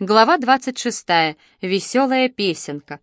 Глава 26. Веселая песенка.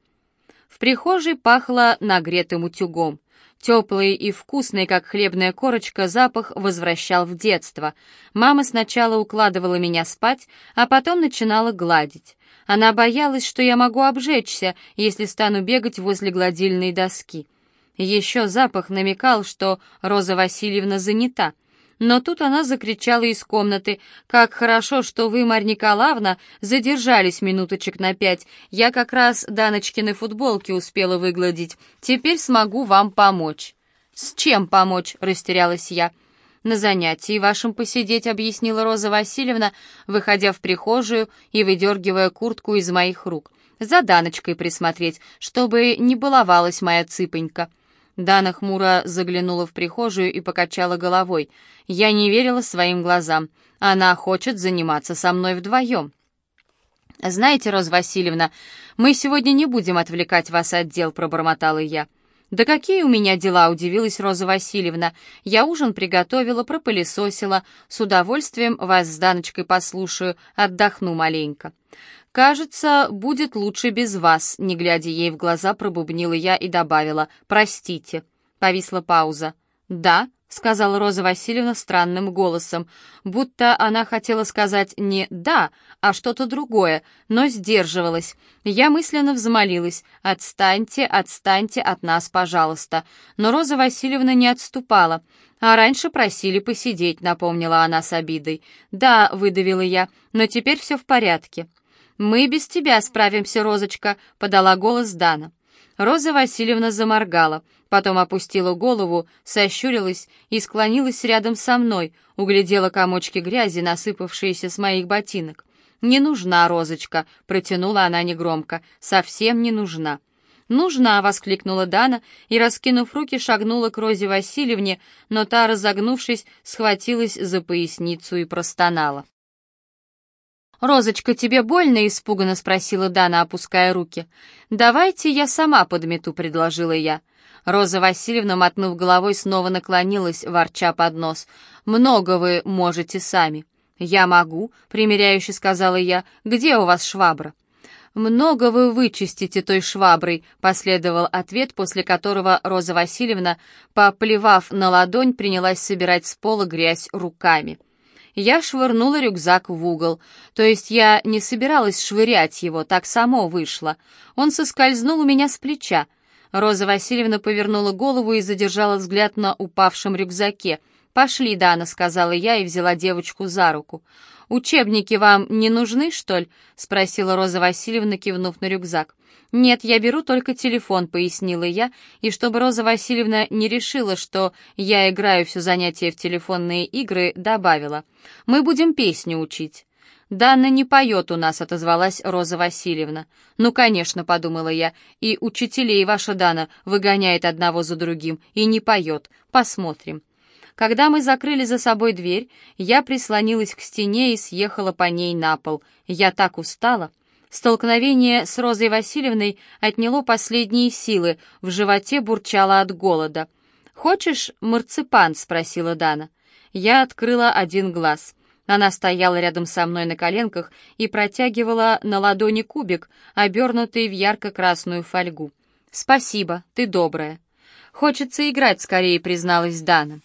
В прихожей пахло нагретым утюгом. Теплый и вкусный, как хлебная корочка, запах возвращал в детство. Мама сначала укладывала меня спать, а потом начинала гладить. Она боялась, что я могу обжечься, если стану бегать возле гладильной доски. Еще запах намекал, что Роза Васильевна занята — но тут она закричала из комнаты. «Как хорошо, что вы, Марья Николаевна, задержались минуточек на пять. Я как раз Даночкины футболки успела выгладить. Теперь смогу вам помочь». «С чем помочь?» — растерялась я. «На занятии вашем посидеть», — объяснила Роза Васильевна, выходя в прихожую и выдергивая куртку из моих рук. «За Даночкой присмотреть, чтобы не баловалась моя цыпонька». Дана хмуро заглянула в прихожую и покачала головой. Я не верила своим глазам. Она хочет заниматься со мной вдвоем. «Знаете, Роза Васильевна, мы сегодня не будем отвлекать вас от дел», — пробормотала я. «Да какие у меня дела?» — удивилась Роза Васильевна. «Я ужин приготовила, пропылесосила. С удовольствием вас с Даночкой послушаю, отдохну маленько». «Кажется, будет лучше без вас», — не глядя ей в глаза, пробубнила я и добавила «Простите». Повисла пауза. «Да», — сказала Роза Васильевна странным голосом, будто она хотела сказать не «да», а что-то другое, но сдерживалась. Я мысленно взмолилась «Отстаньте, отстаньте от нас, пожалуйста». Но Роза Васильевна не отступала. «А раньше просили посидеть», — напомнила она с обидой. «Да», — выдавила я, — «но теперь все в порядке». «Мы без тебя справимся, Розочка», — подала голос Дана. Роза Васильевна заморгала, потом опустила голову, сощурилась и склонилась рядом со мной, углядела комочки грязи, насыпавшиеся с моих ботинок. «Не нужна, Розочка», — протянула она негромко, — «совсем не нужна». «Нужна!» — воскликнула Дана и, раскинув руки, шагнула к Розе Васильевне, но та, разогнувшись, схватилась за поясницу и простонала. «Розочка, тебе больно?» — испуганно спросила Дана, опуская руки. «Давайте я сама подмету», — предложила я. Роза Васильевна, мотнув головой, снова наклонилась, ворча под нос. «Много вы можете сами». «Я могу», — примиряюще сказала я. «Где у вас швабра?» «Много вы вычистите той шваброй», — последовал ответ, после которого Роза Васильевна, поплевав на ладонь, принялась собирать с пола грязь руками я швырнула рюкзак в угол. То есть я не собиралась швырять его, так само вышло. Он соскользнул у меня с плеча. Роза Васильевна повернула голову и задержала взгляд на упавшем рюкзаке. «Пошли, Дана», — сказала я и взяла девочку за руку. «Учебники вам не нужны, что ли?» — спросила Роза Васильевна, кивнув на рюкзак. «Нет, я беру только телефон», — пояснила я, и чтобы Роза Васильевна не решила, что я играю все занятие в телефонные игры, добавила. «Мы будем песню учить». «Дана не поет у нас», — отозвалась Роза Васильевна. «Ну, конечно», — подумала я, — «и учителей ваша Дана выгоняет одного за другим и не поет. Посмотрим». Когда мы закрыли за собой дверь, я прислонилась к стене и съехала по ней на пол. Я так устала. Столкновение с Розой Васильевной отняло последние силы, в животе бурчало от голода. «Хочешь марципан?» — спросила Дана. Я открыла один глаз. Она стояла рядом со мной на коленках и протягивала на ладони кубик, обернутый в ярко-красную фольгу. «Спасибо, ты добрая». «Хочется играть скорее», — призналась Дана.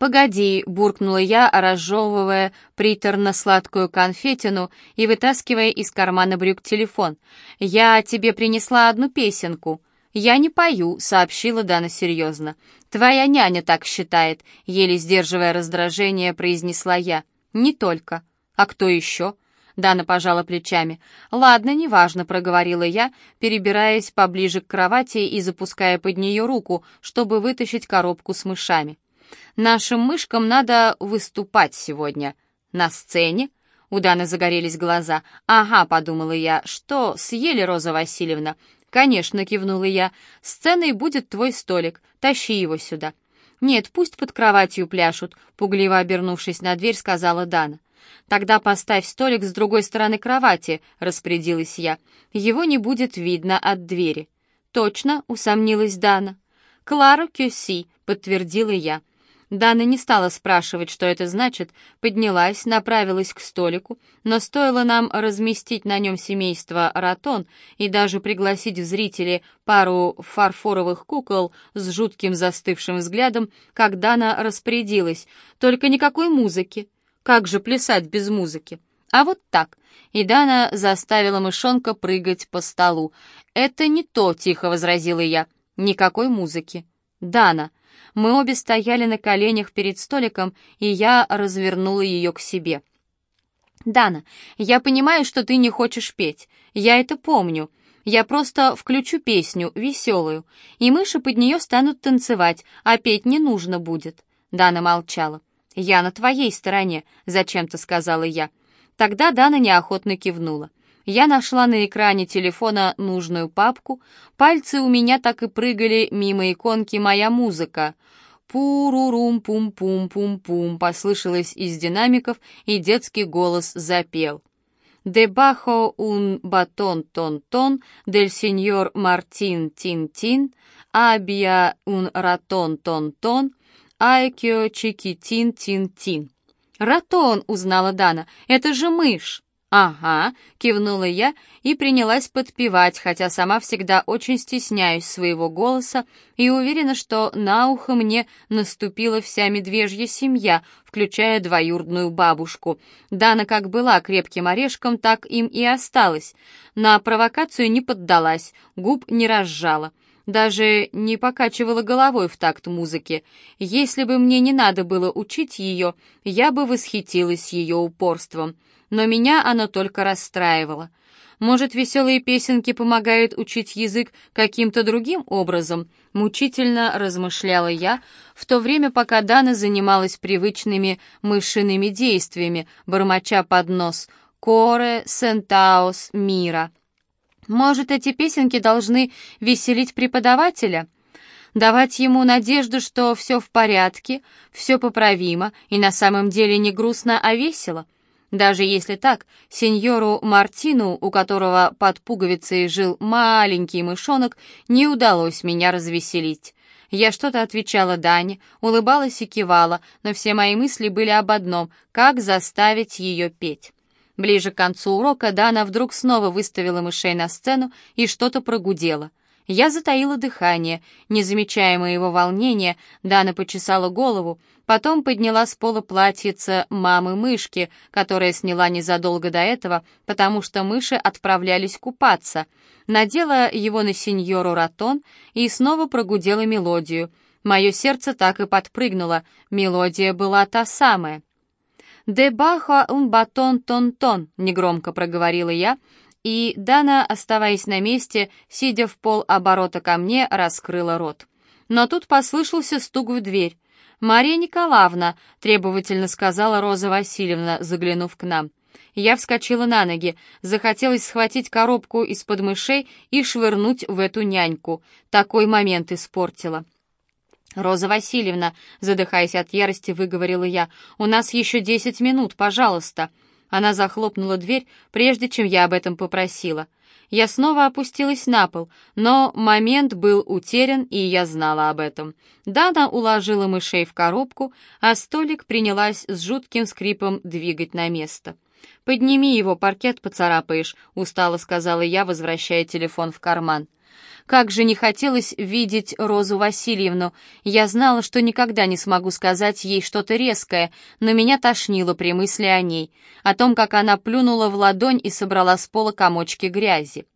«Погоди», — буркнула я, разжевывая приторно-сладкую конфетину и вытаскивая из кармана брюк телефон. «Я тебе принесла одну песенку». «Я не пою», — сообщила Дана серьезно. «Твоя няня так считает», — еле сдерживая раздражение, произнесла я. «Не только. А кто еще?» Дана пожала плечами. «Ладно, неважно», — проговорила я, перебираясь поближе к кровати и запуская под нее руку, чтобы вытащить коробку с мышами. Нашим мышкам надо выступать сегодня. На сцене?» У Даны загорелись глаза. «Ага», — подумала я, — «что, съели, Роза Васильевна?» «Конечно», — кивнула я, — «сценой будет твой столик, тащи его сюда». «Нет, пусть под кроватью пляшут», — пугливо обернувшись на дверь, сказала Дана. «Тогда поставь столик с другой стороны кровати», — распорядилась я. «Его не будет видно от двери». «Точно», — усомнилась Дана. «Клара Кюси», — подтвердила я. Дана не стала спрашивать, что это значит, поднялась, направилась к столику, но стоило нам разместить на нем семейство Ратон и даже пригласить в зрители пару фарфоровых кукол с жутким застывшим взглядом, как Дана распорядилась. Только никакой музыки. Как же плясать без музыки? А вот так. И Дана заставила мышонка прыгать по столу. «Это не то», — тихо возразила я. «Никакой музыки». «Дана». Мы обе стояли на коленях перед столиком, и я развернула ее к себе. «Дана, я понимаю, что ты не хочешь петь. Я это помню. Я просто включу песню, веселую, и мыши под нее станут танцевать, а петь не нужно будет». Дана молчала. «Я на твоей стороне», — зачем-то сказала я. Тогда Дана неохотно кивнула. Я нашла на экране телефона нужную папку. Пальцы у меня так и прыгали мимо иконки «Моя музыка». «Пурурум-пум-пум-пум-пум» послышалось из динамиков, и детский голос запел. «Дебахо un батон тон-тон, дель сеньор Мартин тин-тин, абия un ратон тон-тон, айкио чикитин тин-тин». «Ратон!» — узнала Дана. «Это же мышь!» «Ага», — кивнула я и принялась подпевать, хотя сама всегда очень стесняюсь своего голоса и уверена, что на ухо мне наступила вся медвежья семья, включая двоюродную бабушку. Дана как была крепким орешком, так им и осталась. На провокацию не поддалась, губ не разжала. Даже не покачивала головой в такт музыки. Если бы мне не надо было учить ее, я бы восхитилась ее упорством но меня оно только расстраивало. Может, веселые песенки помогают учить язык каким-то другим образом? Мучительно размышляла я, в то время, пока Дана занималась привычными мышиными действиями, бормоча под нос «Коре, Сентаос, Мира». Может, эти песенки должны веселить преподавателя? Давать ему надежду, что все в порядке, все поправимо и на самом деле не грустно, а весело — даже если так, сеньору Мартину, у которого под пуговицей жил маленький мышонок, не удалось меня развеселить. Я что-то отвечала Дане, улыбалась и кивала, но все мои мысли были об одном — как заставить ее петь. Ближе к концу урока Дана вдруг снова выставила мышей на сцену и что-то прогудела. Я затаила дыхание. Не замечая моего волнения, Дана почесала голову, потом подняла с пола платьице мамы-мышки, которая сняла незадолго до этого, потому что мыши отправлялись купаться. Надела его на сеньору Ратон и снова прогудела мелодию. Мое сердце так и подпрыгнуло. Мелодия была та самая. «Дебахо un батон тон-тон», — негромко проговорила я, и Дана, оставаясь на месте, сидя в пол оборота ко мне, раскрыла рот. Но тут послышался стук в дверь. «Мария Николаевна», — требовательно сказала Роза Васильевна, заглянув к нам. Я вскочила на ноги, захотелось схватить коробку из-под мышей и швырнуть в эту няньку. Такой момент испортила. «Роза Васильевна», — задыхаясь от ярости, выговорила я, — «у нас еще десять минут, пожалуйста». Она захлопнула дверь, прежде чем я об этом попросила. Я снова опустилась на пол, но момент был утерян, и я знала об этом. Дана уложила мышей в коробку, а столик принялась с жутким скрипом двигать на место. «Подними его, паркет поцарапаешь», — устало сказала я, возвращая телефон в карман. Как же не хотелось видеть Розу Васильевну. Я знала, что никогда не смогу сказать ей что-то резкое, но меня тошнило при мысли о ней, о том, как она плюнула в ладонь и собрала с пола комочки грязи.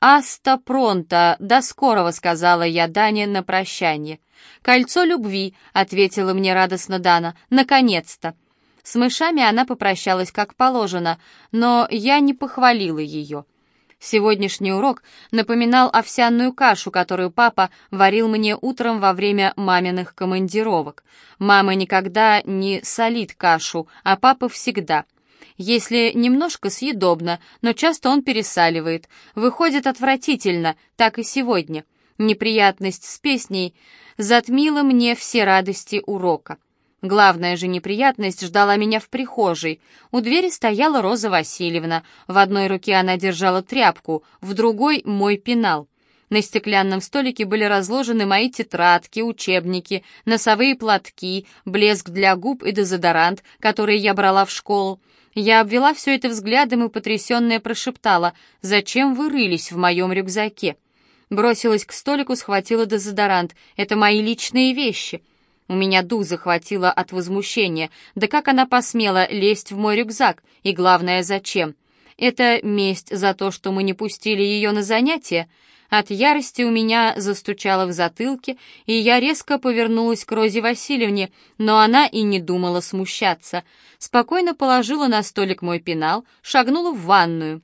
«Аста пронто, до скорого», — сказала я Дане на прощание. «Кольцо любви», — ответила мне радостно Дана, — «наконец-то». С мышами она попрощалась как положено, но я не похвалила ее. Сегодняшний урок напоминал овсяную кашу, которую папа варил мне утром во время маминых командировок. Мама никогда не солит кашу, а папа всегда. Если немножко съедобно, но часто он пересаливает. Выходит отвратительно, так и сегодня. Неприятность с песней затмила мне все радости урока. Главная же неприятность ждала меня в прихожей. У двери стояла Роза Васильевна. В одной руке она держала тряпку, в другой — мой пенал. На стеклянном столике были разложены мои тетрадки, учебники, носовые платки, блеск для губ и дезодорант, которые я брала в школу. Я обвела все это взглядом и потрясенная прошептала «Зачем вы рылись в моем рюкзаке?» Бросилась к столику, схватила дезодорант. «Это мои личные вещи». У меня дух захватило от возмущения. Да как она посмела лезть в мой рюкзак? И главное, зачем? Это месть за то, что мы не пустили ее на занятия? От ярости у меня застучало в затылке, и я резко повернулась к Розе Васильевне, но она и не думала смущаться. Спокойно положила на столик мой пенал, шагнула в ванную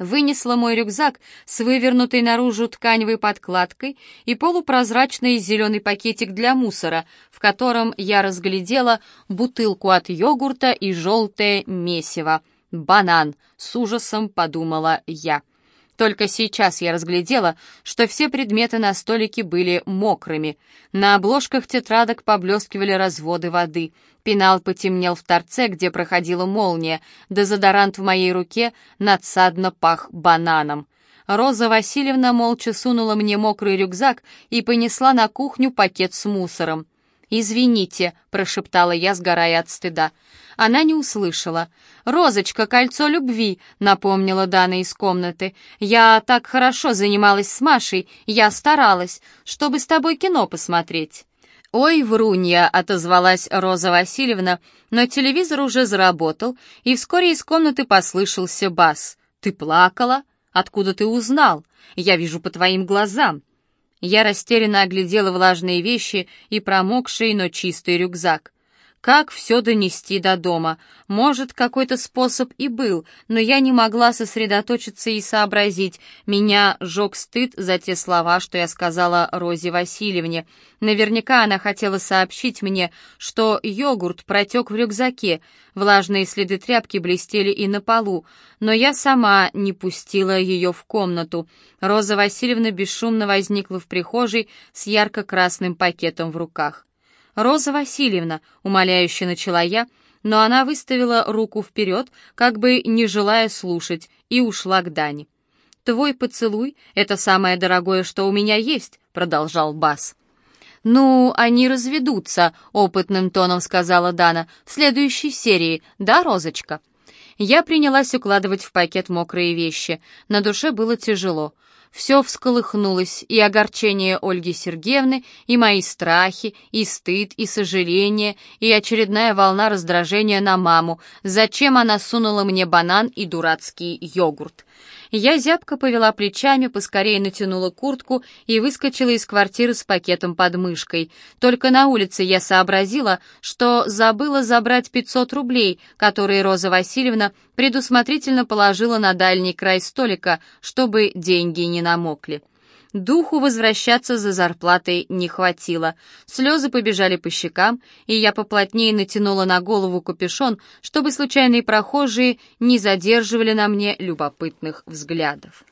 вынесла мой рюкзак с вывернутой наружу тканевой подкладкой и полупрозрачный зеленый пакетик для мусора, в котором я разглядела бутылку от йогурта и желтое месиво. «Банан!» — с ужасом подумала я. Только сейчас я разглядела, что все предметы на столике были мокрыми. На обложках тетрадок поблескивали разводы воды. Пенал потемнел в торце, где проходила молния. Дезодорант в моей руке надсадно пах бананом. Роза Васильевна молча сунула мне мокрый рюкзак и понесла на кухню пакет с мусором. «Извините», — прошептала я, сгорая от стыда. Она не услышала. «Розочка, кольцо любви», — напомнила Дана из комнаты. «Я так хорошо занималась с Машей, я старалась, чтобы с тобой кино посмотреть». «Ой, врунья!» — отозвалась Роза Васильевна, но телевизор уже заработал, и вскоре из комнаты послышался бас. «Ты плакала? Откуда ты узнал? Я вижу по твоим глазам. Я растерянно оглядела влажные вещи и промокший, но чистый рюкзак. Как все донести до дома? Может, какой-то способ и был, но я не могла сосредоточиться и сообразить. Меня жег стыд за те слова, что я сказала Розе Васильевне. Наверняка она хотела сообщить мне, что йогурт протек в рюкзаке, влажные следы тряпки блестели и на полу, но я сама не пустила ее в комнату. Роза Васильевна бесшумно возникла в прихожей с ярко-красным пакетом в руках. «Роза Васильевна», — умоляюще начала я, но она выставила руку вперед, как бы не желая слушать, и ушла к Дане. «Твой поцелуй — это самое дорогое, что у меня есть», — продолжал Бас. «Ну, они разведутся», — опытным тоном сказала Дана, — «в следующей серии, да, Розочка?» Я принялась укладывать в пакет мокрые вещи. На душе было тяжело. Все всколыхнулось, и огорчение Ольги Сергеевны, и мои страхи, и стыд, и сожаление, и очередная волна раздражения на маму. Зачем она сунула мне банан и дурацкий йогурт? Я зябко повела плечами, поскорее натянула куртку и выскочила из квартиры с пакетом под мышкой. Только на улице я сообразила, что забыла забрать 500 рублей, которые Роза Васильевна предусмотрительно положила на дальний край столика, чтобы деньги не намокли. Духу возвращаться за зарплатой не хватило. Слезы побежали по щекам, и я поплотнее натянула на голову капюшон, чтобы случайные прохожие не задерживали на мне любопытных взглядов.